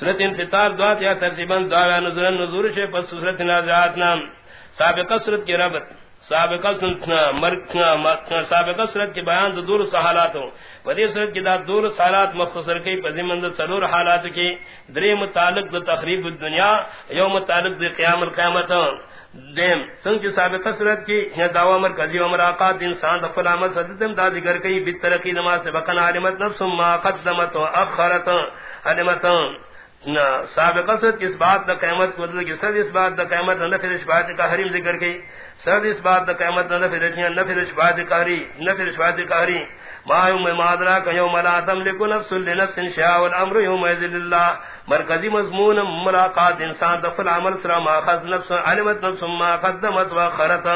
سورت انفطار دعات یا ترتیباً دعا نظر نظور شے، پس سورت نازعات نام سابقہ سورت کی ربط، سابقہ سنتنا مرکنا مرکنا سابقہ سورت کے بیان دو دور سحالات ہوں ودی سورت کی دا دور سحالات مختصر کی پزیمند سلور حالات کی۔ دری متعلق دو تخریب الدنیا، یو متعلق دو قیام القیامت۔ دیم، سنگ سابقہ سورت کی دعوی مرکزی و مراقات، انسان دفل عمل صدتم دا ذکر کی بترقی نماز سے بقن علمت نفس ما قدمت و اخرت علمت سابقہ سورت اس بات دا قیمت کو مطلب دل کی سر اس بات دا قیمت نفر اشبات کا حریم ذکر کی۔ سر اس بات دا قیمت نفر نفر اشبات کا حری نفر اشبات کا حری۔ ما یوم مادرا کہ یوم لا تملک نفس لنفس شاء والامر یوم ذل اللہ۔ مرکزی مضمون ملاقات انسان دفل عمل سرا ما خذ نفس علمت نفس ما قدمت واخرت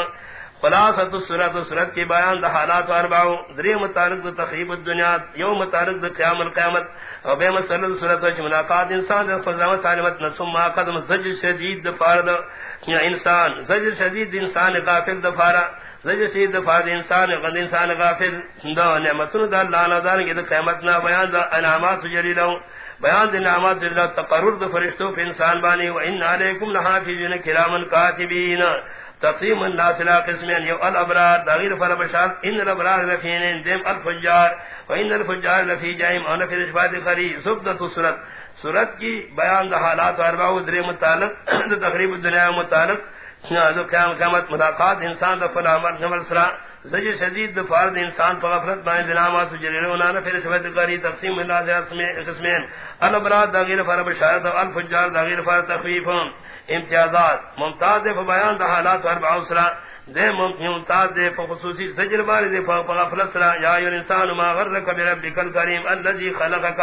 خلاصت السورت سورت کی بیان دا حالات اربعو دری متعلق دا تخریب الدنیا یو متعلق دا قیام القیامت او بے مسلل سورت وچ ملاقات انسان دا خزامت سالمت نفس ما قدم زجر شدید دا فارد، یا انسان، زجر شدید انسان غافل دا فارد زجر شدید دا فارد انسان غد انسان غافل، دا نعمتن دا اللہ نظار کی دا قیامتنا بیان دا انعامات جلیلوں بیان دن نعمات جلیلہ تقرر دا فرشتو پہ انسان بانی و ان علیکم لحافظین کرامن کاتبین۔ تقسیم الناس الى قسمين يو الابرار دغير فر بشار ان الابرار لفين دم الفجار وان الفجار لفي جائم انا في اشباد خري سبدت الصورت صورت کی بیان دا حالات اربع و در متعلق تقریب الدنیا متعلق جو قیام قیامت ملاقات، انسان دا فلا امر نمل سرا زجر شدید دا فارد انسان پر غفلت بائن دناما سجرین ونانا پھر شبت قری تقسیم الناس قسمين الابرار دغير فر بشار الفجار دغير فر تخفیفهم امتیازات۔ ممتاز دے بیان دا حالات و اربع اسرا دے ممتاز دے خصوصی زجر بار دے فغفل اسرا یا ایو انسان ما غرک بربک الکریم الذی خلقک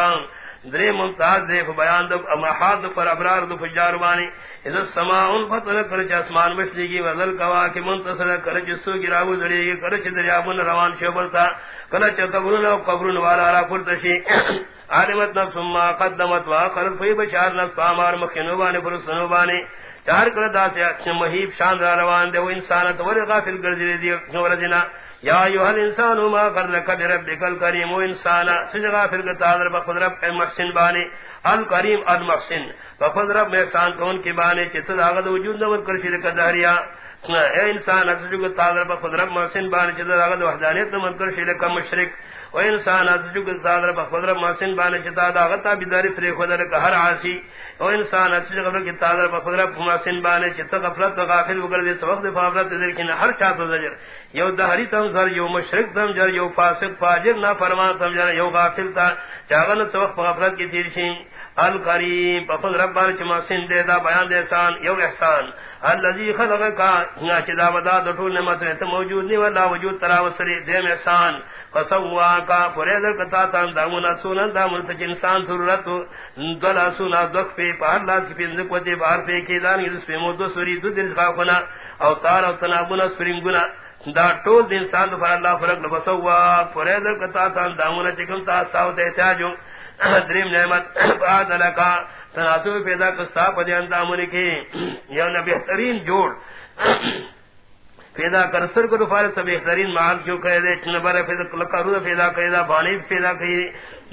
درے ممتاز دے بیان دا امحاد پر ابرار دا فجار بانی اذا السماء انفطر کرچ اسمان مشلی گی وزل کوا کی منتصر کرچ سو گراو زڑی گی کرچ دریابن روان شبلتا کرچ قبرن و قبرن والا را پرتشی عالمت نفس ما قدمت واخرت فی بشار نفس پامار مخنوبانی فرسنوبانی چار کر دا سے اچھا محیب شاندار روان دے و انسانت ور غافل گردی دی ورزنا یا ایوہ الانسان ما قرلک بربک الکریم و انسانا سجغا غافل گتا در بخد رب محسن بانی الکریم المحسن بخد رب محسان کون کی بانی چت داغد وجود نور کرشی کدہریا اے انسان اکسجو گتا در بخد رب محسن بانی چت داغد وحدانیت نور کرشی کمشرک و انسان از جو انسان رب خود رب محسن بانے چتا دا غتا بیداری فری خود رب ہر عاصی. و انسان ازجو انسان رب خود رب محسن بانے چتا غفلت و غافل وگر دے وقت فافلت دے کنا ہر چاہت و زجر. یو دہری تم زر، یو مشرک تم جر یو فاسق، فاجر نا فرمان تم جر یو غافل تا چاغن سوق غفلت کی تیر شین القریم بخد ربان چما سن دے دا بیان دے احسان یو احسان. اللذی خلق کا چی دا ودا دٹول نمت رہتا موجود نہیں والا وجود ترا تراوسری دیم احسان. فسوا کا فریدر کتا تا دامونا سونا دامونا تک انسان ضرورت دولا سونا دخ پی پہر لاس کی پینزک وطی بہر پی، کی دانی دس پی، مو دو سوری، دو دن خاکونا او تار او تنابونا سپرنگونا دا ٹول دن انسان دو فر اللہ فرق لفسوا. فریدر کتا تا دامونا چکم تا ساو دے تحتاجو دریم نعمت بعد لکا، تناسب پیدا کستا پدی اندامونے کی. یا بہترین جوڑ پیدا کر سر کو فار سب بہترین مال کیوں کہہ دے نبر پیدا رو پیدا کہے دا بانی پیدا کہے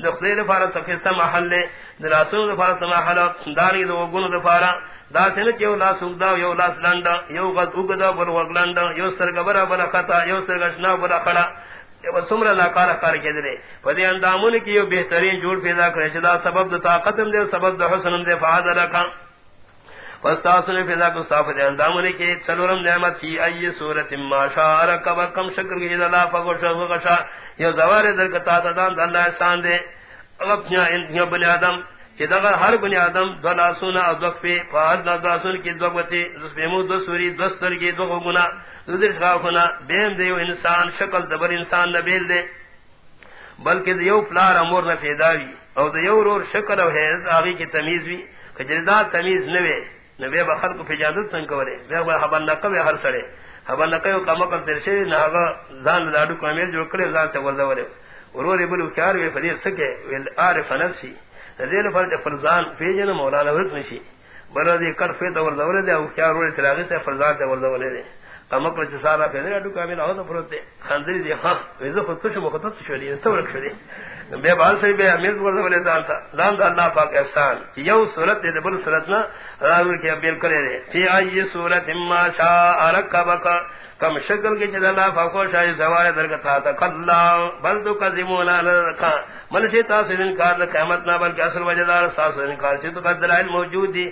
دخیل فار سفیستا محل لے دراسوں فار سمحل داری دو گن دفارا دا سن کیو لا سودا یو لا سلنڈا، یو غد وګدا بر وګلنڈا یو سرګ برا برا خطا، یو سرګ شنا برا خڑا سمرا لا کار کار کے دے پدی اندامون کی یو بہترین جوڑ پیدا کرے چدا سبب د طاقت دے سبب د حسن دے فاضل کا فاستاسن فیضا کو صاف دے اندامون کی چلورم نعمت کی ای صورت ما شاء کم کم شکر کی اللہ فقر شو غشا یو زوار در کتا تدان اللہ احسان دے اپنا ان بنی آدم کہ دغه ہر بنی آدم دو لاسونا او دو پی فاہد لاسون کی دو گتی دو سپیمو دو سوری، دو سرگی، دو گنا دو در شغافنا بیم دیو انسان، شکل دبر انسان نبیل دے۔ بلکہ دیو پلار امور نفیداوی او دیو رور شکل او حیز آغی کی تمیز وی کجرداد تمیز نوے نبی با خلق پی جادت سن کولے بے با حبان نقب ہر سڑے۔ حبان نقب کا مقل ترشے ناغا زان لاڈو کامیر جو کرے زان تا ورزا ورور بلو کیار وی فدیر سکے ویل عارف نفسی۔ ذیل فرد فرزان پیجن مولانا ورد نشی بلو دی کر فید اور دور دے او کیا روڑے تلاغی سے فرزان دے ور دور دے قمقل چسارا پیدر اڈو کامل آو دا فرد دے خاندری دی. خان ویزا خود تشو مخطط شو دی تو رکھ شو دی بے بال سے بے امیر ورد ولے دان تھا دان دا اللہ پاک احسان. یو صورت دے بل صورت نا راضر کی اپیل کرے دے فی آئی صورت اما شاء رکبکا کم شکل کی چیز اللہ فاقو شاہی زوار درگتا تا کلا بل تو قدمونا لرکا ملشی تاثر انکار دا قیمت نا بلکہ اصل وجہ دار ساس انکار چی تو قدر موجود دی۔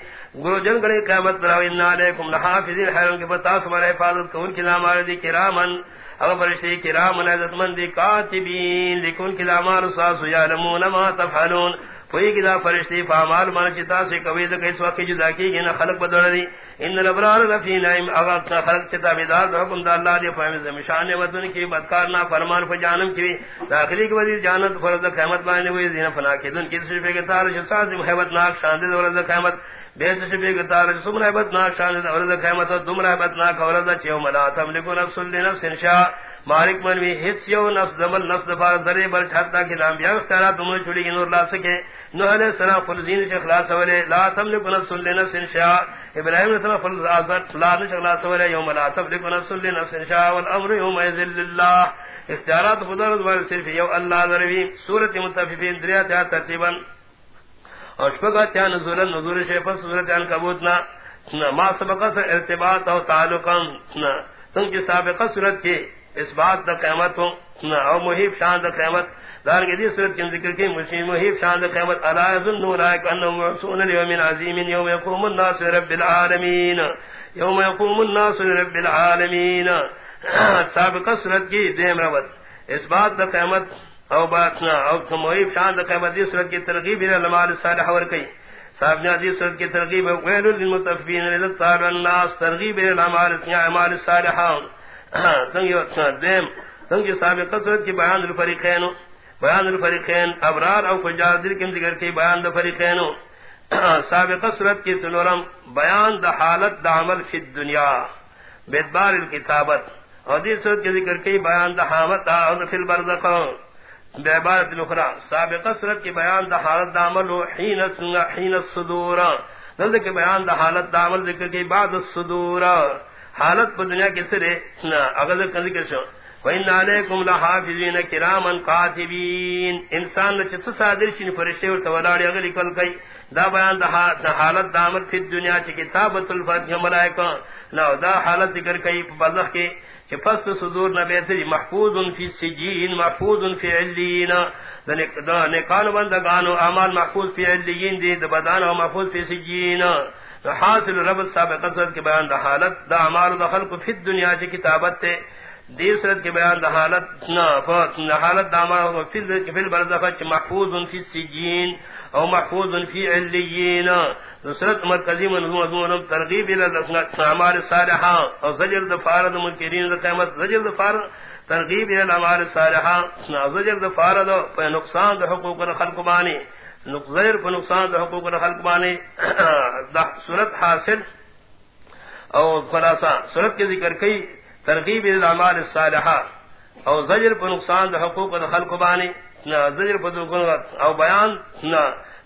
گرو جن گڑی قیمت راو انہا علیکم لحافظین حیرون کی بتاس مرے حفاظت کون کی نام دی کرامن اگر فرشتے کرامن عزت مندی کاتبین لکن کی دامار ساس یعلمون ما تفعلون۔ کوئی کدا فرشتے فامال مان چتا سے کوئی تو کیس وقت جدا کی گنا خلق بدل دی. ان الابرار لفی نعیم. اگر خلق چتا بیدار حکم دا اللہ دی فہم زمشان ودن کی بدکار نہ فرمان ف جانم کی داخلی کی وزیر جانت فرض قیامت بانے ہوئی زین فنا کی دن. کس شفے کے تار شتا سے محبت ناک شان دے ورز قیامت. بیت شفے کے تار سم محبت ناک شان دے ورز قیامت. دم محبت ناک ورز چیو ملا تملک نفس لنفس انشاء. مالک منوی حص یو نفس دمل نفس دفار ذرے بل چھتا کی نام بیا اختیارات تمہیں چھوڑی کی نور لا سکے نوح علیہ السلام فلزین سے خلاص ولے لا تملک نفس لنفس انشاء ابراہیم علیہ السلام فلز آزاد لا نش خلاص ولے یوم لا تملک نفس لنفس انشاء والامر یوم ایزل للہ۔ اختیارات خدا رضوان صرف یو اللہ ذروی سورت متففین دریا ترتیبا۔ اور شپگا تیا نزولا، نزول شیفا سورت ان کبوتنا ما سبقا سے ارتباط او تعلقا۔ تم کی سابقہ صورت کی اس بات دا قیمت ہو او محیب شان دا قیمت دار کے دی صورت کی ذکر کی مسلم محیب شان دا قیمت الا یظن اولئک انهم مرسون اليوم عظیم، یوم يقوم الناس رب العالمین۔ یوم يقوم الناس رب العالمین۔ سابقہ صورت کی دیم روت اس بات دا قیمت او باتنا او محیب شان دا قیمت دی صورت کی ترغیب الى المال الصالح ور صاحب نے حدیث صورت کی ترغیب، ویل للمتفین للطار الناس، ترغیب الى الاعمال الصالحہ۔ سنگ سابقہ صورت کی بیان الفریقین بیان الفریقین ابرار او فجار دل کم ذکر کی بیان دا فریقین سابقہ صورت کی سنورم بیان دا حالت دا عمل فی الدنیا. بیدبار الکتابت. اور دی صورت کی ذکر کی بیان دا حامت دا عمل فی البرزق بیبارت الاخرى سابقہ صورت کی بیان دا حالت دا عمل حین حین الصدور. دلد کے بیان دا حالت دا عمل ذکر کی بعد الصدور. حالت پا دنیا کے سرے اگر کر ذکر شو وَإِنَّ عَلَيْكُمْ لَحَافِظِينَ كِرَامًا قَاتِبِينَ انسان نے چھ صادر شین فرشتے اور تولاڑی اگر لکل گئی۔ دا بیان دا حالت دا عمل فی دنیا چھ کتابت الفتح ملائکہ۔ نا، دا حالت ذکر کئی بزخ کے کہ فصل صدور نبیتری جی، محفوظ فی سجین محفوظ فی علیین دا نکان بندگانو، اعمال محفوظ فی علیین دی دا بدانو محفوظ فی سجین حاصل رب سابق قصد کے بیان دا حالت، دا عمال دا خلق فی الدنیا چی کتابت تے، دیر صورت کے بیان دا حالت نا حالت دا عمال فی جی، البرزخت جی، محفوظ فی السجین او محفوظ فی علیین نصرت مرکزی من هو ذو ترغیب الى الاعمال الصالحہ او زجر دفارد منکرین دا قیمت زجر دفارد ترغیب الى الاعمال الصالحہ زجر دفارد نقصان دا حقوق خلق بانی۔ نقصیر کو نقصان دا حقوق خلق بانے دا صورت حاصل او خلاصا صورت کے ذکر کئی ترغیب الاعمال الصالحہ او زجر پر نقصان دا حقوق دا خلق بانے زجر پر او بیان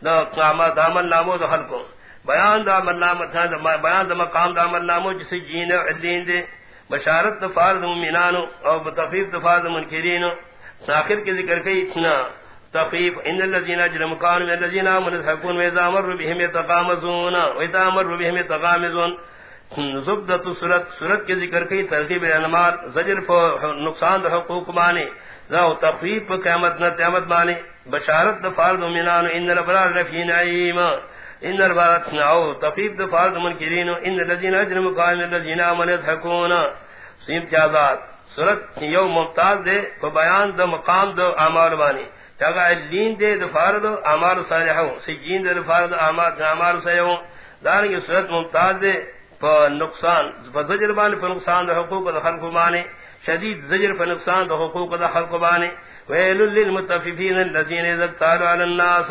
دا قامت عمل نامو دا خلق بیان دا عمل نامو دا بیان دا مقام دا عمل نامو جسے جین علین دے۔ بشارت دا فارد ممینانو او بتفیف دا فارد منکرینو۔ آخر کے ذکر کئی اتنا تخفیف ان الذين اجرموا كانوا من الذين امنوا يضحكون واذا امروا بهم يتقامزون واذا امروا بهم يتقامزون زبدت سورت سورت کے ذکر کی ترغیب انمار زجر فو نقصان حقوق مانے ذو تخفیف قیامت نہ قیامت مانے بشارت فرض مومنان، ان الابرار لفی نعیم. ان البارت او تخفیف فرض منکرین، ان الذين اجرموا كانوا من الذين امنوا يضحكون سیم جازات سورت یوم ممتاز دے بیان دو مقام دو اعمال مانے چاگا لین دے دفار دو امار سجین دے دفار دو امار دارنگی صورت ممتاز دے، پا نقصان پا زجر بانے پا نقصان دو حقوق دا خلق بانے۔ شدید زجر پا نقصان دو حقوق دا خلق بانے۔ ویلو للمتففین اللذین ازدتالو علی الناس۔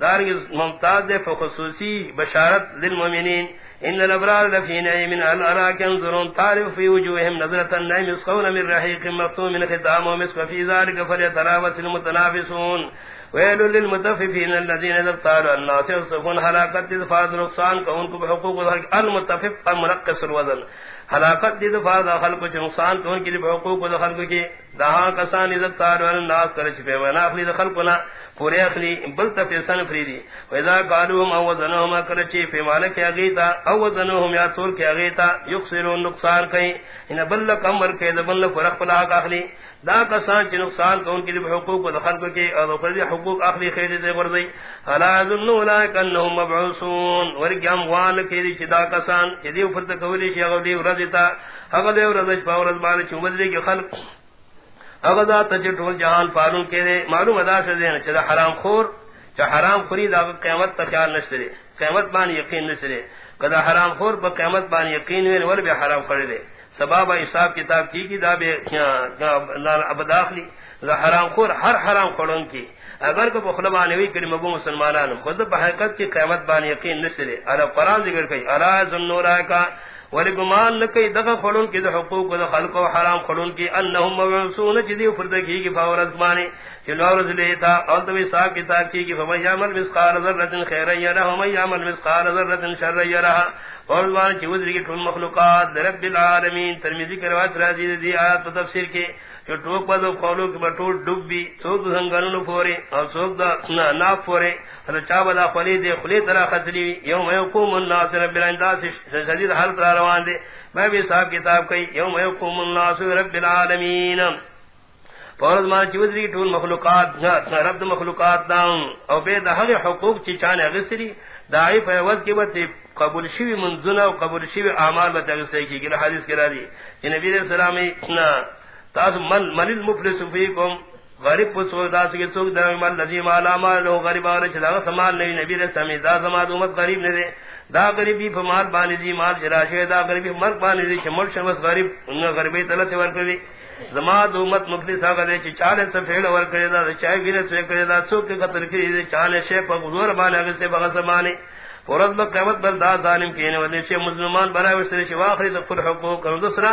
دارنگی ممتاز دے پا خصوصی بشارت للمومنین ان الابرار لفی نعیم الاراک انظرون تعرف فی وجوہم نظرت النعیم اسقون من رحیق مختوم من ختام ومسک فی ذالک فلیتراوت المتنافسون. ویل للمتففین الذین ذکروا الناس يصفون حلاقت دفاع نقصان کو ان کو حقوق المتفف المنقص الوزن. ہلاکت دی دفعہ داخل کو نقصان تو ان کے لیے حقوق دخل کو کی دہا کسان ذکروا الناس کرچ پہ ونا اخلی دخل کو خلقنا پورے اخلی بل تفسن فریدی واذا قالوا ما وزنهم کرچی فی مالک اگیتا او وزنهم یا طول کی اگیتا یخسرون نقصان کہیں ان بل کمر کے بل فرق پلا اخلی دا کسان چ نقصان کو ان کے حقوق کو دخل کو کے اور پر حقوق اخری خیر دے ورزی۔ الا ظن اولئک انهم مبعوثون۔ ور گم وال کے دی چدا کسان چ دی فرت کولی شی اگدی ورزتا اگدی ورزش پاورز بان چ مدری کے خلق۔ اگدا تجٹول جہان فارون کے دے، معلوم ادا سے دین چ حرام خور چ حرام خوری دا قیامت تک خیال نشرے قیامت بان یقین نشرے کدا حرام خور پر قیامت بان یقین ور بھی حرام کھڑے دے۔ سباب حساب کتاب کی کی داب اب داخلی حرام خور، ہر حرام خوروں کی۔ اگر کو بخلبان ہوئی کریم ابو مسلمانان، خود بحقیقت کی قیمت بان یقین نسلے علی قرآن ذکر کئی علی ذنورا کا ولی گمان لکی دغا خلون کی دا حقوق و دا خلق و حرام خلون کی۔ انہم مبعثون چیدی فردکی کی فاور ازمانی چلو رز لیتا اور تو حساب کتاب کی کہ فمن یعمل مثقال خیرا یرہ، ومن یعمل مثقال شرا یرہ۔ اور زبان کی وزر کی ٹھن مخلوقات رب العالمین، ترمذی کی روایت راضی دی آیات پر تفسیر جو ٹوک پر کی بٹول بھی، سوک پورے اور سوک دا پورے۔ اور چا خلی دے خلی یوم یقوم الناس رب العالمین شدید روان دے۔ میں بھی صاحب کتاب کئی یوم یقوم الناس رب العالمین۔ فورز ما چوزری ٹول مخلوقات رب مخلوقات داؤں۔ او بے دہل حقوق چی چانے غسری دائی فیوز کی بطی قبول شوی منزنا و قبول شوی اعمال بطی غسری کی گلہ حدیث کرا دی کہ نبی علیہ السلامی تاس من من المفلس فیکم، غریب پس پسو دا سکی سوک دا مال لذی مالا مالو غریب آنے چلا سمال نبی نبی علیہ السلامی دا زماد امت غریب نے دے دا غریبی فمال بانی دی مال جراشوی دا غریبی مرک بانی دی چمال شمس غریب انگا غریبی تلت ورکوی۔ زما دومت مفلس آگا دے چی چالے سے فیل ور کرے دا چائے گیرے سے کرے دا سوک کے قتل کری دے چالے شیپ پا غزور بانے اگر سے بغا سمانے فورت با قیمت بل دا ظالم کینے ودے چی مظلمان برای وسر چی واخری دفل حقوق کرو دوسرا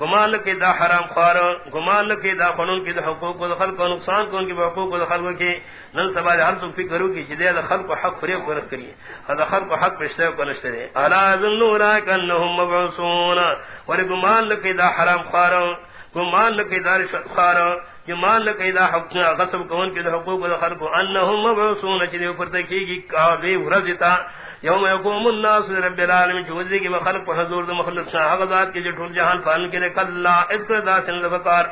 گمان لکی دا حرام خوار گمان لکی دا قانون کی دا حقوق و دا خلق و نقصان کو ان کی حقوق و دا خلق کی نن سبا دا حل سو فکرو کی چی دا خلق حق فریق و نکری دا خلق و حق پشتے و نشترے علا ظن اولائک انہم مبعوثون۔ اور گمان لکی دا حرام خوار گمان لکی دا رشت خوار گمان لکی دا حق غصب کون کی دا حقوق و دا خلق انہم مبعوثون۔ چی دا فرتکی کی کابی ورزتا یوم یقوم الناس رب العالمین چوزی کی مخلق پر حضور دو مخلق شاہ غزات کی جو ٹھول جہان فان کے لیے کلا اذکر دا سن فکار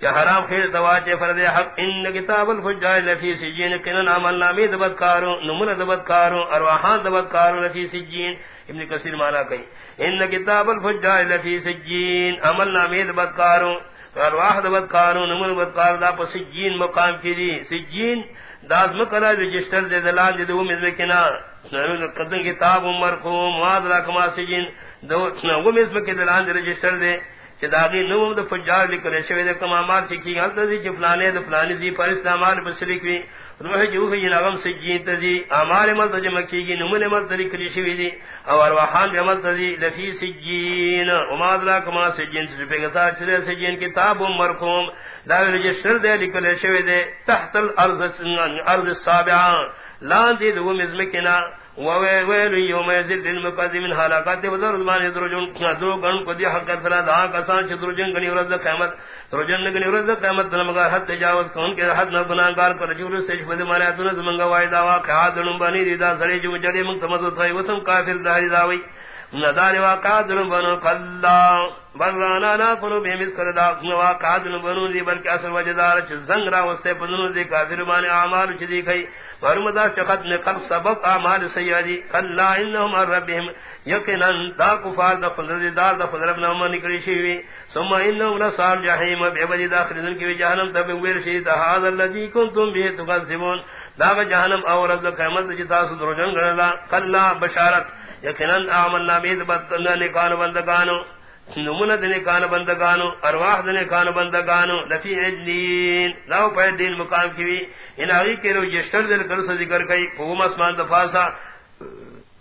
کہ حرام خیر دواجے فرد حق، ان کتاب الفجار لفی سجین، کنن عمل نامی دبتکاروں، نمون دبتکاروں، ارواحان دبتکاروں لفی سجین۔ ابن کثیر مانا کئی۔ ان کتاب الفجار لفی سجین، عمل نامی دبتکاروں، ارواح دبتکاروں، نمون دبتکاروں، دا پا سجین مقام کی دی۔ سجین داز مکلا رجسٹر دے دلال دے دو مزمکنا قدن کتاب مرقوم وادرا کما سجین دو وہ مزمک دلال دے رجسٹر دے چہ داغی نوم دا فجار لکنے شوی دے کما مال چکی غلط دے چہ فلانے دے فلانے دی پر اسلام آل بسرکوی روح جو ہے نغم سجین تزی اعمال عمل تجمع کی گی، نمون عمل تری کلی شوی دی، او ارواحان بی عمل تزی، لفی سجین، اماد ادراک ما سجین تزی پیگتا چلے سجین، کتاب مرقوم، داوی رجسٹر دے لکلی شوی دے، تحت الارض السابعان لان دی دو مزمکنا وویل یوم للمقدمین حلاقات وزر زمان درجون دو گن کو دی حق فلا دا کسان چ درجن گنی ورز قیامت، درجن گنی ورز قیامت نمگا حد تجاوز کون کے حد نہ گناہگار پر جور سے بد مارا دن زمنگا وایدا واقعات دن بنی دی دا سڑی جو جڑے من تمز تھئی وسم کافر داری داوی ندار واقعات دن بنو قلا برانا نا کنو بے مس دا واقعات دن بنو دی بلکہ اصل وجدار چ زنگ را دی کافر مان اعمال چ دی کئی نے سبب اعمال سیادی ربهم یقینا دا کفار دا فضل دا فضل ابن نکلی ثم لصال بے داخل کی جہنم تب به دا جہنم اور قیامت جتا بشارت یقینا آمنا بید بدنا نکان بندگانو نمونہ دنے کان بندگانو، ارواح دنے کان بندگانو، لفی عدلین لاو پہ دین مقام کیوی، ان آگی کے رو جشتر دل کرس ذکر کئی قوم اسمان دفاسا،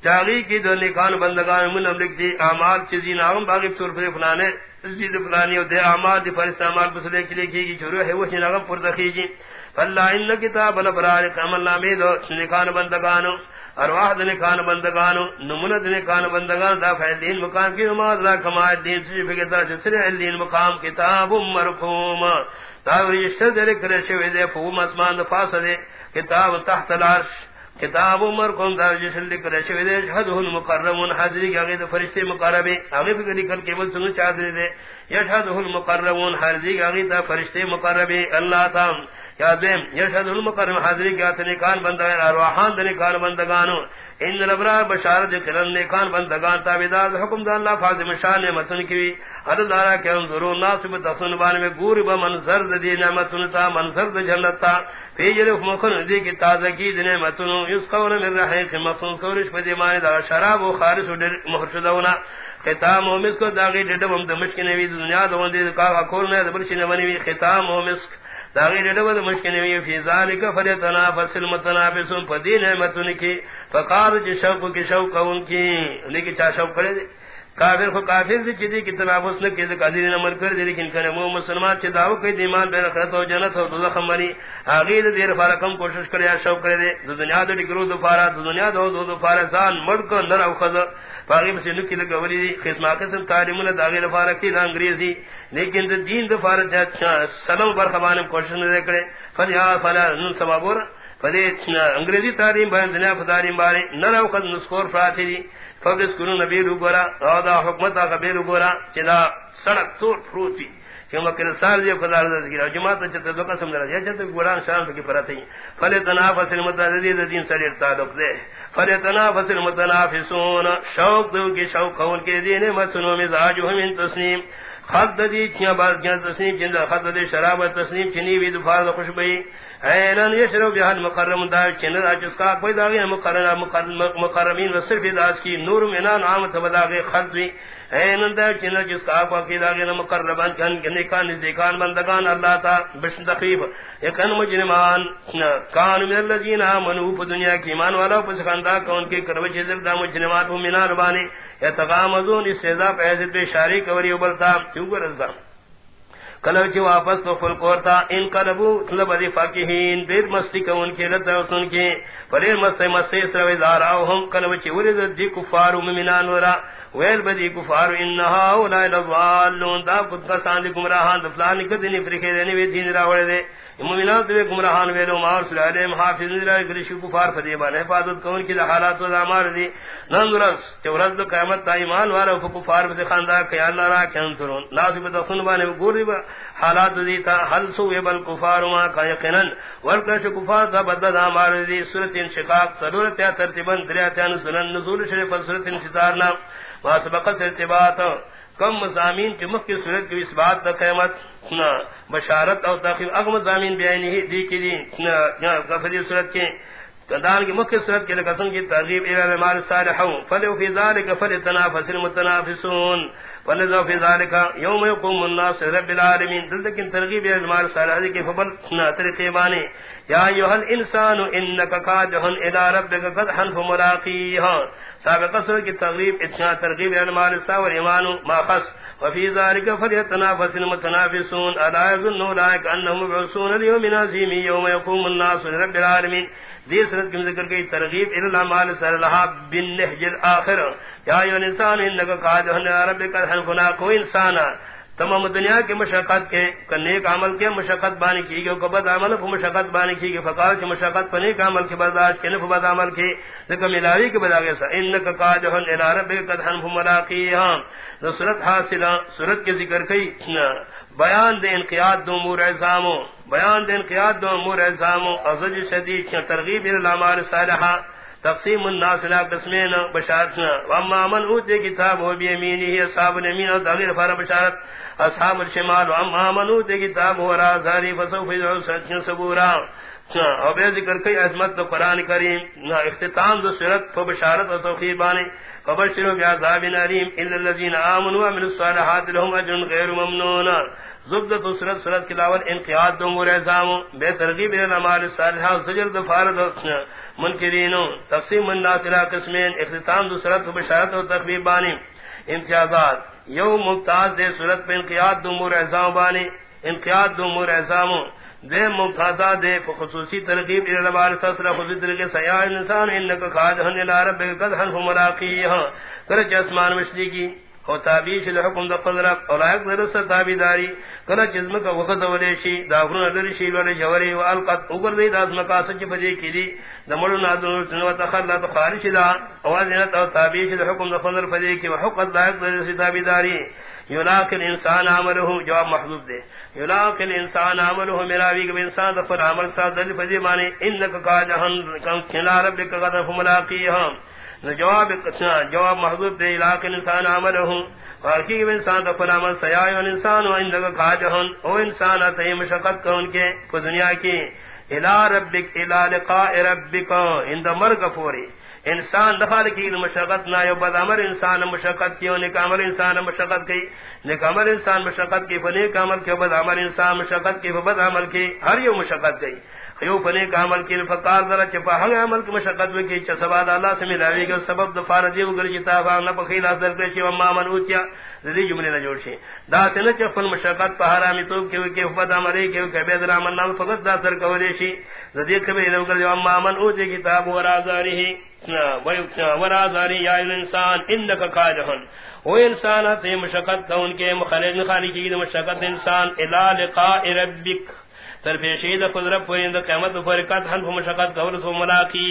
چاگی کی دو نکان بندگان من املک دی اعمال چیزی ناغم باقی بسور پر فلانے، زید فلانی دی اعمال دی فرست اعمال بسلے کے لیے کی گی چھرو ہے وحی ناغم پر دخی جی فاللہ ان کتاب الابرار قمل نامی دو نکان بندگانو۔ ارواح دنے کان بندگانو نمون دنے کان بندگان، دا فیدین مقام کی، نماز لا کمائد دین سجی فکتا جسر علین مقام، کتاب مرکوم. دا ورشتر دے کرے دے فوم اسمان دفاس دے، کتاب تحت العرش. کتاب مرکوم دا جسر دے کرے شوی دے شہدہ المقرمون حضری کی آگے دا فرشتے مقربی آگے فکر نکل کے بل سنو چاہدے دے یشہدہ المقرمون حضری کی آگے دا فرشتے مقربی اللہ تعالی یا دیم یشهد المقرم حاضری کیا تنکان بندگان، ارواحان تنکان بندگانو۔ ان الابرار بشارت کرن نیکان بندگان تابدار حکم دا اللہ فاظم شان نعمتن کی حد دارا کہ انظرون ناسب تصن بان میں گوری با منظر دی نعمتن تا، منظر دی جنت تا۔ پیجر مخن دی کی تازگی دی نعمتن، یسقون من رحیق مفن کورش پا دیمانی دا شراب و خارس و محرشدونا ختام و مسک داغی ڈڈم دمشک نوی، دنیا دون دی کاغا کولنے دبرشی نوی ختام و مسک۔ داغی دو مشکل وی فی ذالک فلیتنافس المتنافسون فدی نعمتن کی فقار جی شوق کی شوق ان کی لیکن چاہ شوق کرے دے؟ کافر کو کافر دی چیزی کی تنافس نہ کیسے قادر نہ کر دے لیکن کنے وہ مسلمان چھ داو کہ ایمان بے رکھت و جنت و دوزخ مری. اگے دیر فارکم کوشش کریا شوق کرے دے دنیا دے گرو دو فارا دنیا دو دو دو فارا زان مڑ کو نر او خذ باقی سے نکی لگا ولی خدمہ قسم تعلیم نہ داغے فارا کی انگریزی. لیکن دین دو فارا سلام برخبان کوشش نہ کرے فلا فلا نن سبابور فدی انگریزی تعلیم بیان دنیا تعلیم بارے نر او خذ نسکور فاتری فبس کنو نبی رو گورا، او دا حکمت آقا بی رو گورا، چی دا سڑک تور فروتی کہ مکر سال دیو قدار دا ذکر جماعت چتا دو قسم در یا چتا گوران شان فکی پراتی فلی تنافس المتنافسون دین سریر تعلق دے. فلی تنافس المتنافسون، شوق دو کی شوق قول کے دین مسنو مزاجو ہم ان تسنیم. خط دی چیا باز گیا تسنیم، چند خط دی شراب تسنیم، چنی وی دفار خوشبئی. اینن یشرو بہن مقرم دا چن چند اجس کا کوئی داغی مقرر مقرمین و صرف داس کی نور منان عام تبلاغ خط دی اینن دا چند جس کا کوئی داغی مقربان کن کنے کان ذکان بندگان، اللہ تا بش تخیف یکن مجرمان، کان من الذین آمنوا فی دنیا کی ایمان والا، پس خندا کون کے کروچ ذل دا مجرمات و منار بانے یتقامزون استذا پیسے بے شاری، کوری وبلتا کیوں گرزدا کلو چی واپس تو فل کورتا ان قلبو طلب دی فاکہین، دیر مستی کا ان کی رد سن کی فریر مستی مستی سروی زاراو ہم کلو چی ورد دی کفار و ممنان ورہ ویل بدی کفار انہا اولائی لضوالون دا کت کسان دی گمراہان دفلانی کدنی فرخی دینی وی دین راوڑے دے۔ مومنات دے گمراہان ویلو مار صلی اللہ علیہ محافظ نظر گرش کفار فدیبان حفاظت کون کی دا حالات و دامار دی۔ نندرس چورز دو قیمت تا ایمان والا کفار بس خاندار قیال را کن ترون ناصب دخن بانے گوری با حالات دی تا حل سو بل کفار ما کا یقینن ورکش کفار تا بدد دامار دی سورت انشقاق سرورت یا ترتیبن دریاتیان سنن نزول شریف سورت انشتارنا ما سبق ارتباط کم مضامین کی مخ کی صورت کی اس بات دا قیمت بشارت اور تاخیر اگ مضامین بیانی ہی دی کی دی. فضی صورت کی کدان کی مخ کی صورت کی لقسم کی ترغیب الى مال صالحوں. فلو فی ذالک فلتنافس المتنافسون. ولذا في ذلك يوم يقوم الناس رب العالمين ذلك ترغيب المال صالح کی فبل طریقے بانے یا ایها الانسان انك قادح الى ربك قد حنف ملاقيه سابق سر کی تغریب اتنا ترغیب یعنی المال صالح ایمان ما خص وفي ذلك فليتنافس المتنافسون. الا يظن اولئك انهم مبعوثون اليوم عظيم يوم يقوم الناس رب العالمين دی سرت کی ذکر کی ترغیب الى الاعمال صالحہ بالنهج الاخر. یا ایو انسان انک قاد ہن رب کا کو انسان تمام دنیا کے مشقت کے نیک عمل کے مشقت بانی کی گئی کو بد عمل کو مشقت بانی کی گئی۔ فقال کی مشقت پر نیک عمل کے برداشت کے نفع بد عمل کی ذکر ملاوی کے بداگے سا انک قاد ہن الى رب کا ہن حاصلہ صورت کے ذکر کی، بیان دے انقیاد دو امور اعظامو بیان دے انقیاد دو امور اعظامو ازج شدید چھ ترغیب الاعمال صالحہ تقسیم الناس لا قسمین بشارتنا. واما من اوتی کتاب ہو و بیمینی اصحاب الامین و تغیر فار بشارت. اصحاب الشمال، واما من اوتی کتاب و رازاری فسوف یدعو سچن سبورا. او بے ذکر کئی عظمت تو قرآن کریم. اختتام دو سورت بشارت و توخیر بانے فبشروا بعذاب الیم الا الذين امنوا وعملوا الصالحات لهم اجر غیر ممنون. زبدۃ سورت سورت کلاول انقیاد دو مور اعظام بے ترغیب الى الاعمال الصالحات زجر دو فارد منکرین تقسیم الناس الى قسمین، اختتام دو سورت بشارت و تخفیف بانے امتیازات یوم ممتاز دے سورت پہ انقیاد دو مور اعظام بانے انقیاد دو مور اعظام دے مقتضا دے خصوصی ترغیب الى البار سسرا خود کے سیا انسان انک خاج ہن الى رب قد ہن مراقی ہاں کر جسمان مشلی کی او تابیش الحکم دفضل اور ایک درس تابیداری کر جسم کا وقت ولیشی دافر درشی ول جوری والقت اوپر دی داس مقاصد پجے کی دی دمڑ نادر تنو تخلت خارج دا اوازنت او تابیش الحکم دفضل پجے کی حق دائق درس تابیداری یلاکل انسان عمله جواب محذوب دے یلاکل انسان عمله میرا وی کہ انسان دفر عمل سا دل فجی مانے انک کا جہن کم کھلا رب کا قدر ملاقی ہم جواب اچھا، جواب محذوب دے یلاکل انسان عمله واقعی انسان دفر عمل سیا انسان عندك کا جہن او انسان تے مشقت کو ان کے دنیا کی۔ الى ربک الى لقاء ربک عند مرگ فوری انسان دخل کی مشقت نہ یو بدامر انسان مشقت کی نے کامل انسان مشقت کی۔ نے کامل انسان مشقت کی بنے کامل کے بدامر انسان مشقت کی بد عمل کی۔ ہر یو مشقت گئی۔ یو بنے کامل کی فقار ذرا چپا ہر عمل کی مشقت میں کی سبب اللہ سے ملاوی کے سبب دفار دیو گر جتا جی کتاب نہ بخیل اثر کے چ اما من اوچیا ذی جملے نہ جوڑ شی دا سن چفن مشقت پہرا می تو کہ کہ بد عمل کی کہ بے درام نام فقط دا اثر کولی شی۔ ذی کبھی نہ جی گر جو اما من اوچ کتاب ورا و رازاری ورازاری یا انسان انک کاجہن وہ انسان تے مشقت کا ان کے مخالف خالی کی مشقت انسان الا لقاء ربک۔ تر پیشید قدرت رب پر اند قیامت پر قد ہن مشقت قول سو ملاقی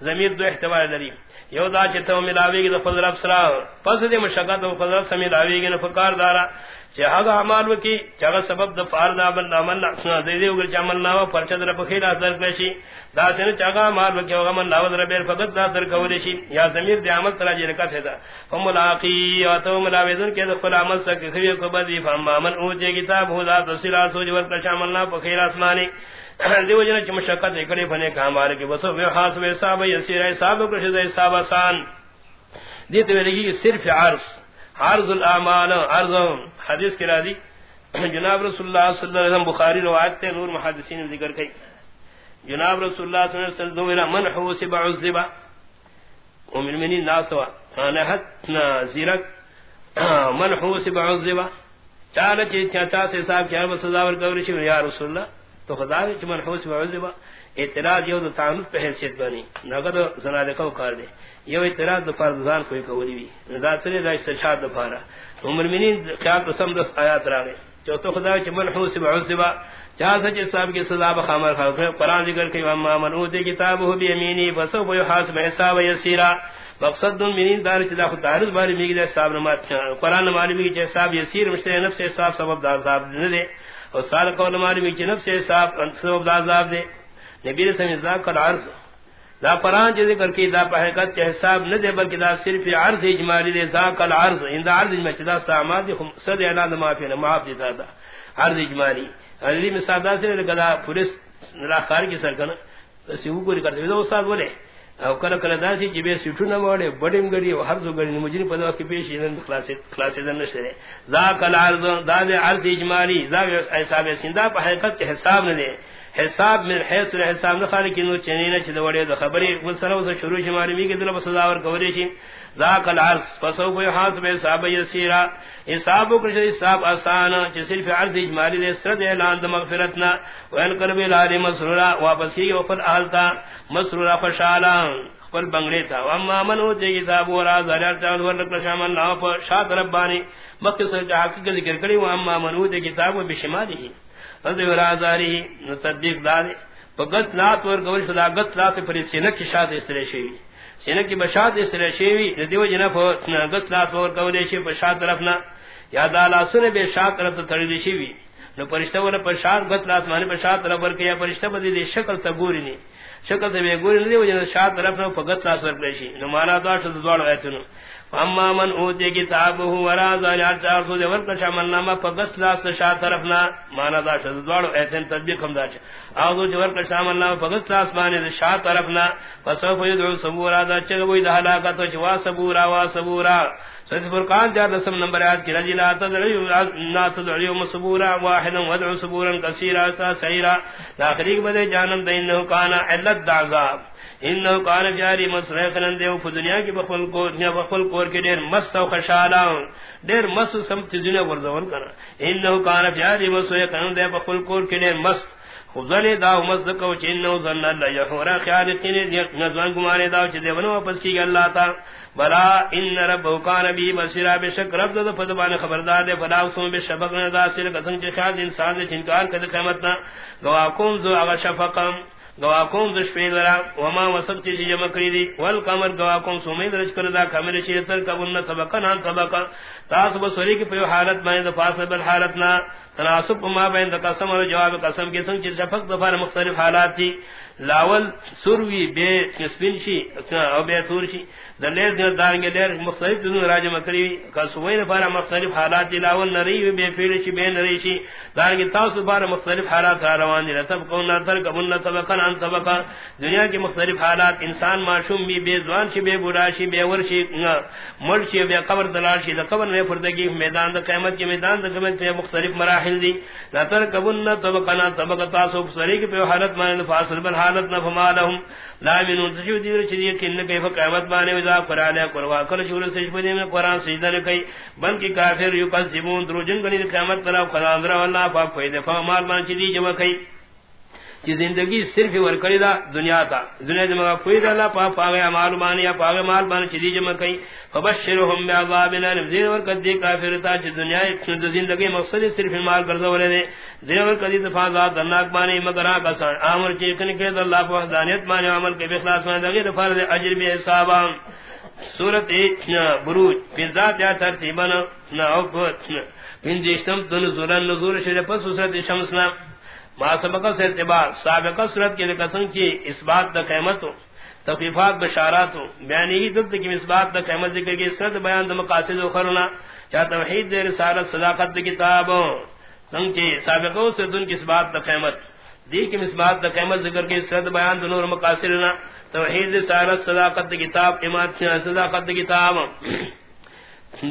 ضمیر ہاں، دو احتمال لري یو دا چې چتو ملاوی کی خود رب سرا پس دے مشقت و خود رب سمیلاوی کی فکار دارا چہاگ اعمال وکی چاغ سبب د فار دا بن عمل نہ دے دے وگر چمل نہ پرچد رب خیر اثر کشی دا چې سن چاغا مال وکی وغم نہ ود رب فقط دا در کولی شی یا ضمیر دی عمل ترا جے رکھا تھا فملاقی، یا تو ملاویزن کے خپل عمل سک خیر کو بدی فهم من او جے کتاب ہو دا تفصیل سوج ور کا شامل نہ خیر اسمانی دیو جن چ مشقت کڑے بنے کام وار کے بسو وہ خاص و حساب یسیر حساب کو شے حساب آسان۔ دیت ویلی صرف عرض عرض الاعمال عرض حدیث کی راضی۔ جناب رسول اللہ صلی اللہ علیہ وسلم بخاری روایت تے نور محدثین ذکر کئی۔ جناب رسول اللہ صلی اللہ علیہ وسلم من حوسب عذبا۔ ومن منی ناسوا نحت زیرک۔ من حوسب عذبا۔ چالا چی چاچا سے صاحب کیا بس سزاور قورشی یا رسول اللہ۔ تو خدا چی من حوسب عذبا، اعتراض یو دو تعنف پہ حیثیت بانی۔ نگد زنادکو کار دے۔ یو اعتراض دو فرضان کوئی قولی بھی ندا سرے دا استشاد دو پارا۔ عمر منین خیال قسم دس آیات را گئے۔ چوتو خدا چی من حوسب عذبا چاہ سچ صاحب کی سزا بخامر خلق قرآن ذکر کی اما من اوتی کتابه بیمینی فسوف یحاسب حساب یسیرا مقصد دن منین دار چدا خود تعرض باری میگی دے حساب نمات قرآن نمالی میگی چاہ حساب یسیر مشتر نفس حساب سبب دار صاحب دے۔ اور سال قول نمالی میگی چاہ نفس حساب سبب دار صاحب دے۔ نبی رسم ازاق کل عرض۔ دا قرآن چیز ذکر کی دا پہکت چاہ حساب نہ دے، بلکہ دا صرف عرض اجمالی دے۔ ذاک العرض ان دا عرض اجمالی چدا سامات دی صد اعلان معافی معاف دیتا دا۔ عرض اجمالی۔ علی میں مسادا سے لگا پولیس راخار کی سرکنا سی وہ کوئی کرتے وہ استاد بولے او کلا کلا داسی جبے سٹو نہ موڑے بڑیم گڑی ہر دو گڑی مجھے پتہ کہ پیش ان کلاس کلاس دن نشے ذا کل عرض دا داد عرض اجمالی ذا حساب سندا پہ حقیقت حساب نہ دے حساب میں حیث حساب نہ خالی کینو چنی نہ چھ وڑے خبری. وسرو سے شروع شماری می کے دل بسداور کوری چھ ذاک العرض فسو کو بو حساب حساب یسیرا. حساب کو حساب آسان چ صرف عرض اجمالی دے سرد اعلان د مغفرتنا وان قلب العلی مسرورا. واپسی او پر احلتا مسرورا فشالا خپل بنگڑے تا اما من ہو جے کتاب اور ازار چاند ور لک شامل نہ پر شاد ربانی. مکہ سے حقیقت ذکر کری و اما من ہو جے کتاب و جی بشمالی رضی ور ازاری تصدیق دار پگت نات ور گول خدا گت رات پر سینک شاد اس طرح شی سینہ کی بشاد اس رشیوی دیو جنا گت لا فور کو شی بشاد طرفنا یا دالا سن بے شاد طرف تڑی دی شی نو پرشتہ ور پرشاد گت لا معنی بشاد طرف ور کیا پرشتہ بدی دی شکل تبوری نی شکل سے بے گوری ندی وجہ شاہ طرف نو فقط لاس ورکلشی نو مانا دا شد دوارو ایتنو اما من اوتی کتابه ورا زانیات چار سو دے ورکش عمل ناما فقط لاس شاہ طرف نا، مانا دا شد دوارو ایتن تدبیق ہم دا چا آغدو جو ورکش عمل ناما فقط لاس مانے دا شاہ طرف نا فصوف یدعو سبورا دا چگوی دا حلاکتو چوا سبورا وا سبورا سورۃ فرقان جار رسم نمبر آیات کی، رجی لا تدعو لا تدعو مصبورا واحدا ودعو صبورا کثیرا سعیرا. داخلی بدے جانم دے انہو کانا، علت دعذاب انہو کانا جاری مسرخنن دے و دنیا کی بخل کو دنیا بخل کور کے دیر مست و خشالا دیر مست سمت دنیا ورزول کنا. انہو کانا جاری مسرخنن دے بخل کور کے دیر مست. خزن دا مست مزدکو چنو ظن اللہ یحورا خیال اتنی نزوان گمانے دا چھ دیونو واپس کی اللہ تا. بلا ان ربو کان بی بصیرا بشک رب دا فدبان خبردار دے. فلا اقسم بشفق ندا سر قسم چھ خیال انسان دے چنکار کد قیمتنا گواکوم زو اغا شفقم. گواکوم دش لرا، وما وسط چیزی جمع کری دی. والقمر گواکوم سومی درج کردہ کامل شیطر کبن سبقا نان سبقا تاس بسوری کی پیو حالت مانی دفاس بل حالتنا تناسب ما بین قسم اور جواب قسم کے سنگ چیز شفق دفار مختلف حالات تھی لاول سروی بے کسبن شی، او بے تور شی دلیل دیر دارنگے دیر مختلف دنو راج مکری کسوین فارا مختلف حالات تھی لاول نری بے فیل شی، بے نری شی دارنگے تاوس فارا مختلف حالات را روان دی رتب کون، نتر کبن نتبقا نان طبقا دنیا کی مختلف حالات، انسان معشوم بھی، بے زوان شی، بے بوڑا شی، بے ور شی، مل شی، بے قبر دلال شی، دا قبر میں پردگی، میدان دا قیمت کی، میدان دا قیمت میں مختلف مراحل دی. نتر کبن طبقنا نان طبقا تاسو سریک پہ حالت مانے فاصل بل حالت نہ فما لهم لا من تشو دیر چدیر کن کیف قیامت بانے وذا قران قروا کل شور سج پدی میں قران سجدہ نکی بلکہ کافر یقذبون دروجن گنی قیامت طرف خدا اندر اللہ پاک فیدہ فما مال مان چدی جمع کئی. کہ زندگی صرف ور کری دا دنیا تا. دنیا جمع کوئی دا اللہ پاک پاگے مال مان یا پاگے مال مان چدی جمع کئی. فبشرهم بعذاب الیم زین ور کدی کافر تا چ دنیا ایک زندگی مقصد صرف مال کرزا ولے دے. زین ور کدی دفاع دناک مانی مگر کا سان امر چ کن کہ اللہ پاک دانیت مانی عمل کے اخلاص مان دے فرض اجر بھی حساب سورت بروج. پھر ذات یا ترتیبا نہ او کو پھر تن زورن نزول شرف سورت شمس نام سے اعتبار سابق صورت کی قسم کی اس بات دا قیمت ہو تخفیفات بشارات بیانی ہی دلت کی اس بات دا قیمت ذکر کی سرد بیان دا مقاصد و خرنا چاہ توحید دے رسالت، صداقت دا کتاب ہو سنگ کی سابقوں سے دن کی اس بات دا قیمت۔ دی کی اس بات دا قیمت ذکر کی سرد بیان دا نور مقاصدنا۔ توحید، رسالت، صداقت دا کتاب امات صداقت دا کتاب۔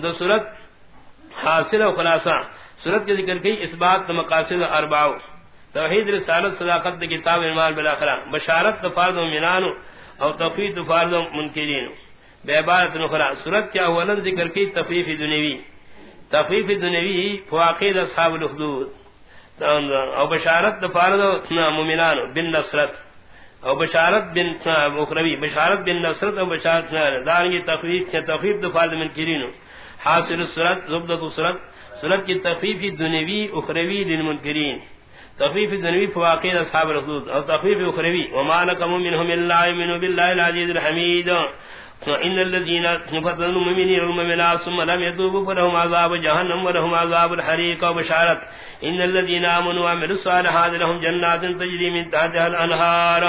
دا صورت حاصل و خلاصہ۔ صورت کے ذکر کی اس بات دا مقاصد ارباؤ توحید، رسالت، صداقت دی کتاب ایمان بالاخرہ بشارت فرض و منان او توفید فرض و منکرین بے عبارت نخرا صورت کیا ولن ذکر کی تفیف دنیوی. تفیف دنیوی فواقید اصحاب الحدود او بشارت فرض و منان بن نصرت. او بشارت بن اخروی. بشارت بن نصرت او بشارت دارنگی تفیف تفیف فرض منکرین حاصل الصورت زبدت الصورت صورت کی تفیف دنیوی، اخروی للمنکرین. تخفیف ذنبی فواقید اصحاب الحدود او تخفیف اخروی وما لکم منهم اللہ منو باللہ العزیز الحمید. ان الذين فتنوا المؤمنين والمؤمنات ثم لم يتوبوا فلهم عذاب جهنم ولهم عذاب الحريق وبشارت ان الذين امنوا وعملوا الصالحات لهم جنات تجري من تحتها الانهار.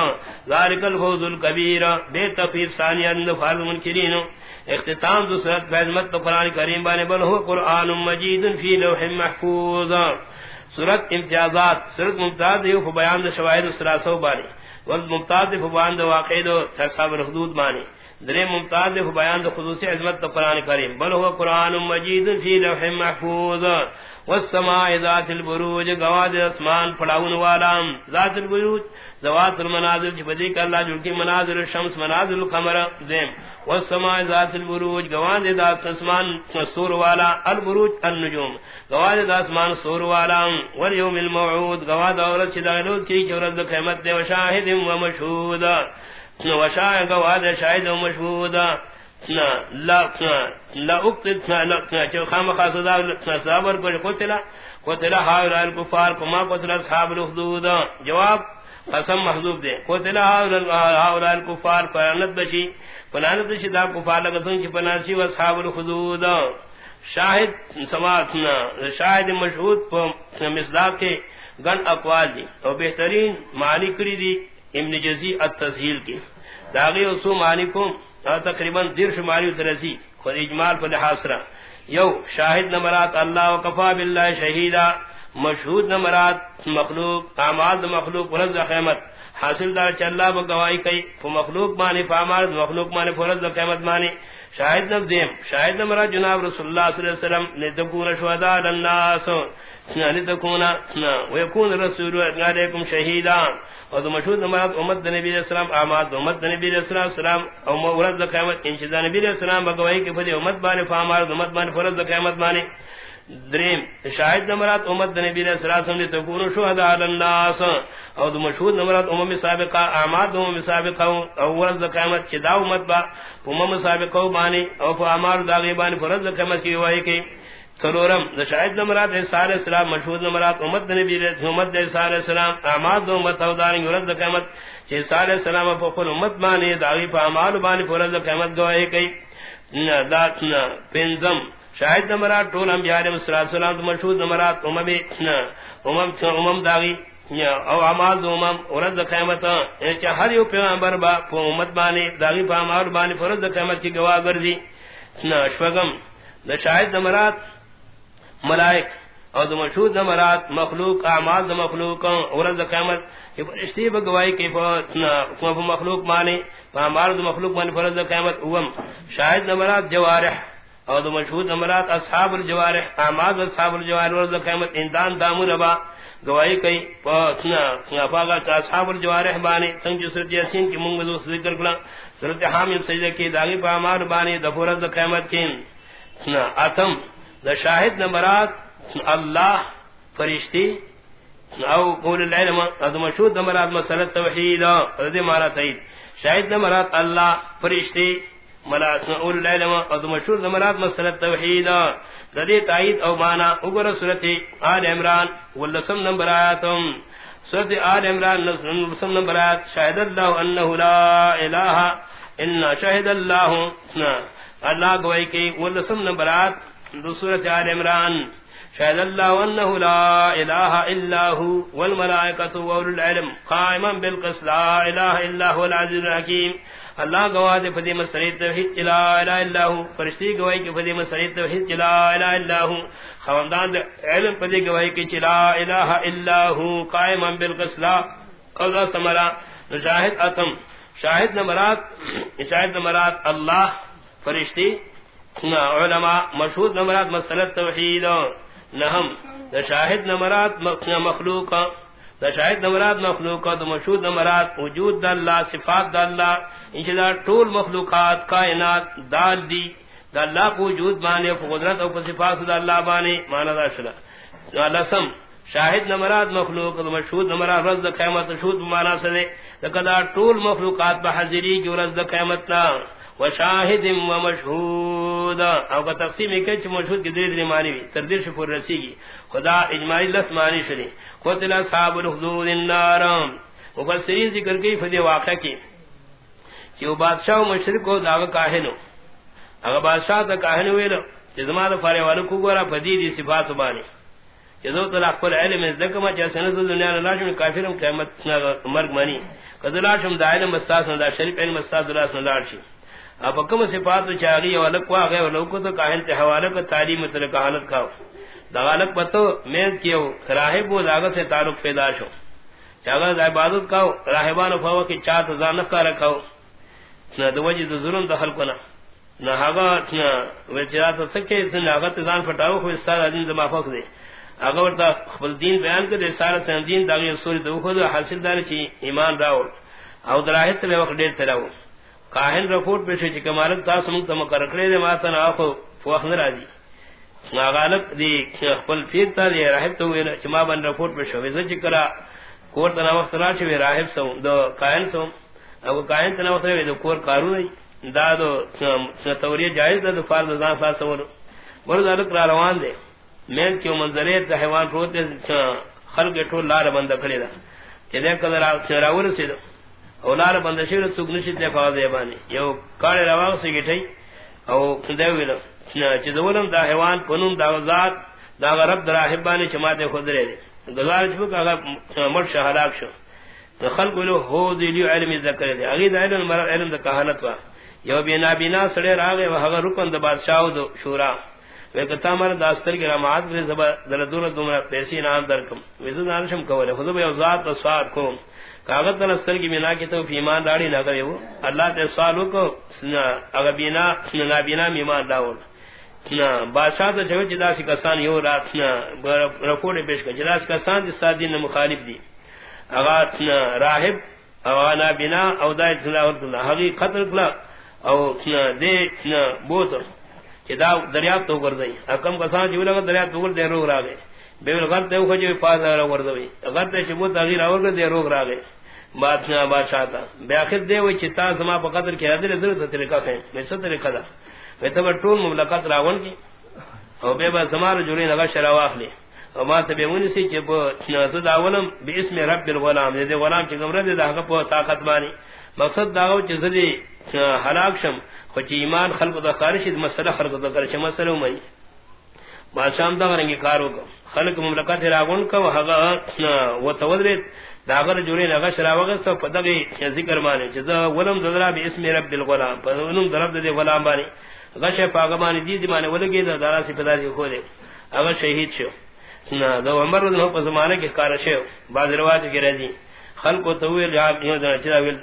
ذلك الفوز الكبير بے تفسیر ثانیہ ان فعل منکرین. اختتام دوسرا فیضمت قرآن کریم بانے، بل هو قرآن مجید فی لوح محفوظ. صورت امتیازات، صورت ممتاز دیو بیان دا شواہد سراسو بانی. وقت ممتاز دیو بیان دا واقع دا تصاب رخدود بانی. درے ممتاز دیو بیان دا خصوصی عظمت دا قرآن کریم۔ بل ہوا قرآن مجید فی لوح محفوظ۔ والسماء ذات البروج گواد اسمان پڑاون والا۔ ذات البروج ذوات المناظر جبدی جی کہ اللہ جو کی مناظر الشمس مناظر القمر۔ ذم والسماء ذات البروج، گواد ذات اسمان سور والا۔ البروج، النجوم، گواد ذات اسمان سور والا۔ واليوم الموعود، گواد اورت چدالوت کی چورد قیامت دے، وشاہد و مشہود۔ وشاہد گواد شاہد و لا لا اقتد لا چو خام خاص دا صبر قتل قتل الكفار قتل اصحاب الحدود جواب، قسم محذوب دے۔ قتل حاول الكفار فنت بشی فنت بشی دا کفار لگا سن چ پناسی اصحاب الحدود شاہد سماعتنا شاہد مشہود مصداق کے گن اقوال دی۔ اور بہترین معنی کری دی، ابن جزی التسہیل کی۔ داغی اسو معنی کو تقریباً درش شماری ترسی خود اجمال پر حاصرہ یو شاہد نمرات اللہ وقفا باللہ شہیدہ مشہود نمرات مخلوق، اعمال مخلوق ورز قیمت حاصل دار چلا بگواہی کئی مخلوق معنی فامال مخلوق معنی فرض قیمت معنی شاید شاہد نبدیم شاہد مرا جناب رسول اللہ صلی اللہ علیہ وسلم لتکون شہداء للناس لتکون ویکون رسول علیکم شہیدان اور مشہود نمرات امت نبی علیہ السلام اعمال امت نبی علیہ السلام او مورد قیامت انشاء نبی علیہ السلام، بگواہی کہ فدی امت بان فامار امت بان فرض قیامت معنی دریم، شاہد نمرات امت نبی علیہ السلام نے تکون شہداء للناس او دو مشہود نمرات امم سابقہ، اعمال امم سابقہ او ورز قیامت چدا امت با امم سابقہ بانی او اعمال داغی بانی فرض قیامت کی وحی کی سلورم شاہد نمرات احسان السلام، مشہود نمرات امت نبی علیہ امت احسان السلام، اعمال دو امت او دانی ورز قیامت چھ احسان السلام فقل امت بانی داغی پا اعمال بانی فرض قیامت گواہی کی ذاتنا پنزم شاہد نمرات طول انبیاء علیہ السلام مشہود نمرات امم امم داغی او اعمال دو امم، ورد قیامت کہ ہر یو پیغمبر با، پو امت بانی، داغی پا اعمال بانی، فرد قیامت کی گواہ گرزی شوگم دا شاہد نمرات ملائک، او دا مشہود نمرات مخلوق، اعمال دا مخلوق ورد قیامت کہ فرشتی با گواہی کی فا مخلوق بانی، پا اعمال دا مخلوق بانی، فرد قیامت، اوم، شاہد نمرات جوارح او دا مشہود نمرات اصحاب الجوارح اعمال اصحاب الجوارح ورد قیامت اندان دامو ربا گواہی کئی پاگا کا اصحاب الجوارح بانی سنگ جو سورت یاسین کی منگ دو ذکر کلا سورت حامل سجدہ کی داغی پا امار بانی دفورت دا قیمت کی اتم دا شاہد نمبرات اللہ، فرشتی، او قول العلم دا مشہود نمبرات مسلط توحید رضی مارا تایید شاہد نمبرات اللہ، فرشتی ملات اول او مشہور نمبرات توحید. ردی تائید او مانا اگر سورت آل عمران واللسم نمبر آیاتم. سورت آل عمران واللسم نمبر آیات. شاہد اللہ انہو لا الہ انا شاہد اللہ اللہ گوئی کی واللسم نمبر آیات دو سورت آل عمران. شاہد اللہ لا الہ الا ہو والملائکت وول العلم. قائما لا الہ الا ہو العزیز الحکیم. اللہ گواہ دے فدی مسرید توحید لا الہ الا ہو فرشتی گواہی کہ فدی مسرید توحید لا الہ الا ہو خواندان علم فدی گواہی کہ لا الہ الا ہو قائما بالقس لا اللہ سمرا شاہد اتم۔ شاہد نمرات شاہد نمرات اللہ فرشتی علماء مشہود نمرات مسلط توحید نہم دا شاہد نمرات مخلوق۔ دا شاہد نمرات مخلوق۔ دا مشہود نمرات وجود دا اللہ، صفات دا اللہ انشاء طول مخلوقات، کائنات، دال دی، دا اللہ کو وجود بانے قدرت او صفات دا اللہ بانے، مانا دا شلا لسم شاہد نمرات مخلوق دا مشہود نمرات رز دا قیمت شہود مانا سدے دا طول مخلوقات بحضری جو رز دا قیمت نا. وشاہد و مشہود. او کا تقسیم ہے کہ مشہود کی دیر معنی بھی، تردیر شکر رسی گی. خدا اجماعی لس معنی شری قتل اصحاب الحدود النار. مفسرین ذکر کی، فدی واقع کی. کہ وہ بادشاہ و مشرک کو داغ کاہنو. اگر بادشاہ تا کاہنو ویلو جزما دا فارے کو گورا فدی دی صفات بانی. جزو طلاق قل علم از دکما چا سنز دنیا نلاشم کافرم قیمت مرگ منی کذلاشم دا علم استاسن دا شریف علم استاسن دا سنلاشم اپ کم صفات چاغی او لک وا گئے لو کو تو کاہن تے حوالہ کو تعلیم تل کہانت کا دغالک پتو میں کیو راہب و داغ سے تعلق پیدا شو. چاغا عبادت کا راہبان فوا کی چات زان کا رکھو نہ دو وجہ ظلم دخل کنا نہ ہاگا نہ وچرات سکے سن لاگت زان پھٹاو کو استاد دین دما فوق دے اگر تا خپل دین بیان کرے سارا سن دین داغی سوری دو خود حاصل دار چی ایمان راو او دراہت میں وقت دیر تراو کاہن رپورٹ پیش چکا مالک تا سمک تم کرکڑے دے ماتا نا آخو فوخ نراجی نا غالب دی خپل پیر تا دی راہب تو وینا چما بن رپورٹ پیش ویزا چکرا کور تنا وقت را چوی راہب سو دو کاہن سو او کاہن تنا وقت را دو کور کارو نئی دا دو توریہ جائز دا دو فارد زان سا سورو برو را روان دے مین کیو منظرے تا حیوان روتے خلق ٹھول لار بند کھڑی دا چیدے کدر راور سی دو اولار بندشیر سوک نشید دے فاز ایبانی یو کار رواق سے گٹھئی او دیوی لو چیز ولم دا حیوان پنون دا ذات، دا غرب در آحبانی چمات خود رے دے گزار چبک اگر مرد شہلاک شو. خلق له هو ذی علم ذکر دی. اگے علم مراد علم د کہانت وا یو بینا بینا سڑے راگے وہ ہغه رکن د بادشاہ دو شورا. وہ کتا مر داستر کی رمات پر زبا در دور دمرا پیسی نام درکم. وزن نشم کولے خود بہ ذات سواد کو کاغذ دستر کی بنا کی تو ایمان داڑی نہ کرے وہ اللہ تے سوال کو اگر بینا نہ بینا ایمان داول نہ بادشاہ تو جو جدا سی کسان یو رات نہ رپورٹ پیش کر جدا سی کسان جس دین مخالف دی اغات راہب اوانا بنا او دای تلاوت اللہ حقی قتل کلا او دے بوت چدا دریاب تو گر زئی اکم کسان جو لگا دریاب تو گر دے روغ راگے بے ول غلط ہو جو پاس را ور زئی اگر تے چبو تغیر اور دے روغ راگے بات نہ بادشاہ تا بے اخر دے وئی چتا سما په قدر کے حاضر در طریقہ ہے میں ست طریقہ دا میں تو ٹول مملکت راون کی او بے با سمار جوڑی لگا شرا واخلی وما تبعوني سي کہ نسد اولم باسم رب الغلام. دے غلام کہ گمرہ دے دا کو طاقت مانی مقصد داو چ زدی ہلاک شم، خو چ ایمان خلق دا خارج مسئلہ خلق دا کرچ مسئلہ مئی ما شام دا رنگی کارو خلق مملکت راغون کو ہگا و تودرت داغر جوڑے لگا شراوغ سو پدغی ذکر مانے جزا ولم ذرا باسم رب الغلام. فنم ضرب دے غلام بانی غش پاگمانی دی دی مانے ولگی دا دارا سی پدا دی کھولے اگر شہید شو. نہ دو عمر نو پس مانے کے کار شے بعض روایت کے رضی خلق کو تو یا یوں دا چرا ویل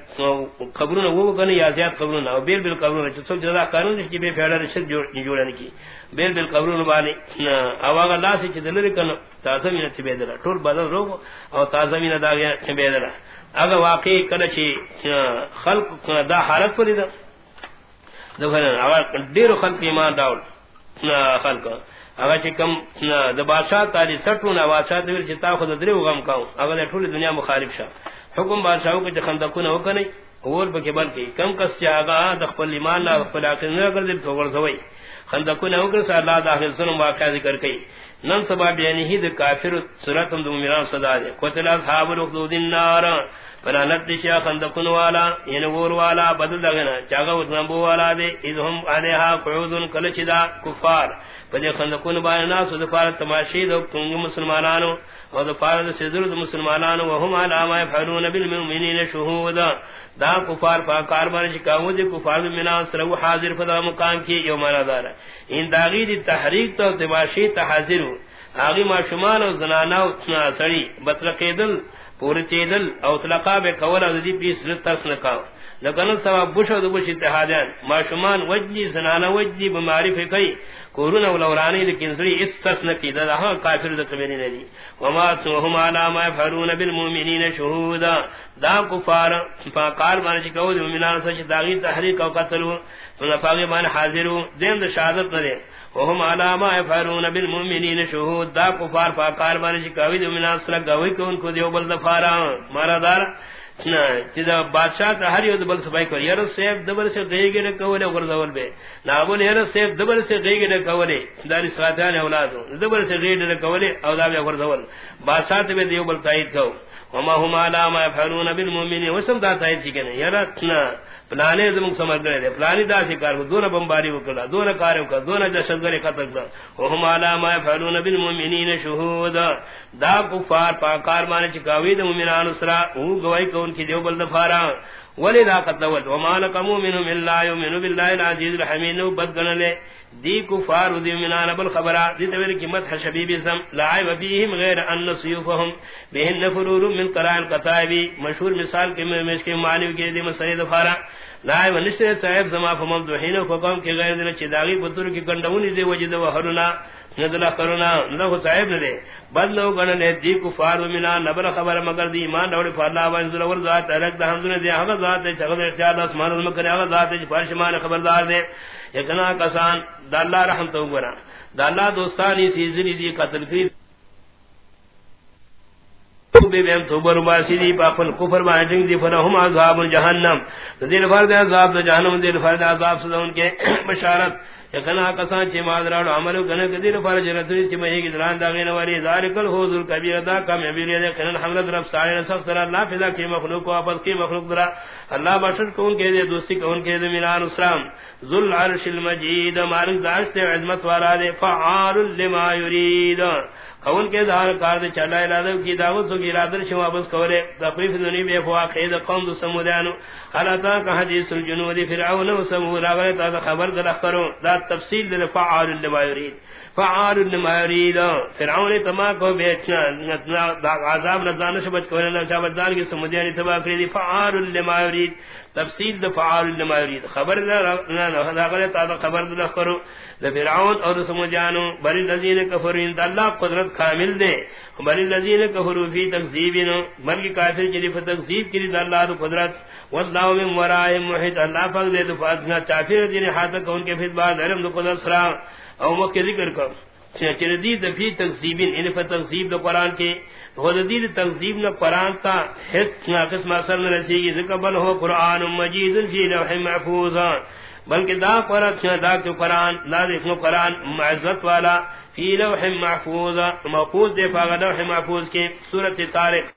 قبرون وہ کنے یا زیاد قبرون او بیل بیل قبرون چ سو جزا قانون کی بے پھیڑا رشد جوڑ جوڑن کی بیل بیل قبرون والے اواغ اللہ سے چ دلری کن تازہ مین چ بیدرا ٹول بدل رو او تازہ مین دا گیا چ بیدرا اگر واقعی کنے چ خلق دا حالت پر دا دغه اواز ډیر خلق ایمان داول خلق اگر چکم د بادشاہ تاری سٹو نہ بادشاہ دیر چتا خود درو غم کاو اگر ٹھول دنیا مخالف شا حکم بادشاہوں کے خندقون ہو کنے اور بکے بلکہ کم کس چاگا دخل ایمان نہ خپل اخر نہ کر دے تو ور سوئی خندقون ہو کر اللہ داخل سن واقعہ ذکر کئی نن سبب یعنی ہی د کافر صورت دم میرا صدا دے قتل اصحاب الخدود النار. فلانت دشیا خندقون والا یعنی غور والا، بدل دغنا چاگا وزنبو والا دے اذهم علیہا قعودن کلچدا کفار. پدے خندقون بانا ناس دفار تماشی دو کنگ مسلمانانو و دفار سیدر دو مسلمانانو وهم علامہ فعلون بالمؤمنین شہودا دا کفار پاکار بانا چکاو دے کفار دو منان سرو حاضر فدا مقام کی یومانا دارا ان داغی دی تحریک تو تماشی تحاضرو آغی ما شمال و زناناو سڑی بطرقیدل پوری تیدل او طلقا بے کولا دی پیس رترس نکاو. لکنو سوا بوشو دو بوش اتحادیان ما شمان وجدی، زنانا وجدی، بمعرف کئی. کورون ولورانی لیکن سری اس تس نکی. دا ہاں کافر دا کبیری ندی. وما توہم علام افرون بالمومنین شہودا. دا کفار فاقار بانا چکو دی مومنان سچ داغی تحریک او قتلو فاقی بانا حاضرو دین دا شہادت ندی وهم على ما يفعلون بالمؤمنين شهود. دا کفار فاقار بانے چکاوی دو مناصر گوی کو ان کو دیو بل دفارا مارا دار چیزا بادشاہ یو سیف سے سیف سے سے او دا بیا بادشاہ دیو بل کو وما هم على ما يفعلون بالمؤمنين وسم دا پلانے زمون سمجھ گئے دے پلانی دا شکار کو دون بمباری وکلا دون کارو کا دون جشنگر قتل دا وهم على ما يفعلون بالمؤمنين شهود. دا کفار پاکار مانے چکاوی دے مومنان اسرا او گواہی کو ان کی دیو بل دفارا. ولی دا قتل وما لقمو منهم الا يؤمنوا بالله العزيز الحميد بدگن لے دی کفار دی منان بل دی تبر کی مدح شبیب اسم. لعائب فیہم غیر ان سیوفہم. بہن فرور من قرائن قطائبی. مشہور مثال کے میں کے معنی کے دی مسئلہ دفارا. لعائب نشتر صاحب زمان فمم دوحین و فقام کے غیر دن چداغی پتر کی کنڈونی دی وجد و حرنا. ندلا کرونا، نہ صاحب نہ دے۔ بل لو گن نے دی کفار منا نبر خبر مگر دی ایمان دوڑ فلا و انزل ور ذات الگ دہم نے دی ہم ذات چغد اختیار اسمان مگر ہم ذات فرش مان خبردار دے۔ یکنا کسان د الله رحمت وګرا د الله دوستانی سیزنی دی قتل کی۔ بے بے تو بر باسی دی پاپن کفر باندنگ دی فرہم عذاب جہنم ذل فرد عذاب جہنم ذل فرد عذاب سدون کے بشارت۔ یکنا کسان چی مادران عملو گنا کدیر فرج رتری چی مہی کی دران داغین وری ذالک الحوذ الکبیر دا کم ابیر دے قنن حملت رب سارے سخت را لا فضا کی مخلوق و آفت کی مخلوق درا اللہ بشر کون کے دے دوستی کون کے دے ملان اسلام ذل عرش المجید مالک داشت عظمت والا دے فعال لما یرید قول کے دار کار دے چلا الادو کی دعوت تو کی ارادہ شو واپس کولے تقریف دنی بے فوا قید قوم دو سمودان الا تا کہ حدیث الجنود فرعون و سمود راغے تا خبر دل کرو۔ دا تفصیل دل فعال لما يريد فعال لما فرعون تما کو بیچنا عذاب رضان شبت کولے نہ چا بدان کی سمودان تبا کری فعال لما تفصیل دا فعال لما خبر نہ نہ راغے تا خبر دل کرو. فرعون اور سمجانو بری الذین کفروا ان اللہ قدرت کامل دے. بری الذین کفروا فی تکذیب بلکہ کافر جی ف تکذیب کی اللہ تو قدرت. والله من ورائے محیط. اللہ پاک دے تو فاضنا چافر دین ہاتھ کو ان کے پھر بعد علم قدرت سرا. او مو کے ذکر کر چر دی فی تکذیب ان ف تکذیب دو قران کے خود دی تکذیب نہ قران تا ہت نہ قسم اثر نہ رسی کی ذکر بل ہو قران مجید فی لوح محفوظ۔ بلکہ دا قرآن دا کہ قرآن لا دیکھنو قرآن معزت والا فی لوح محفوظ۔ محفوظ دے پاگا لوح محفوظ کے صورت تارق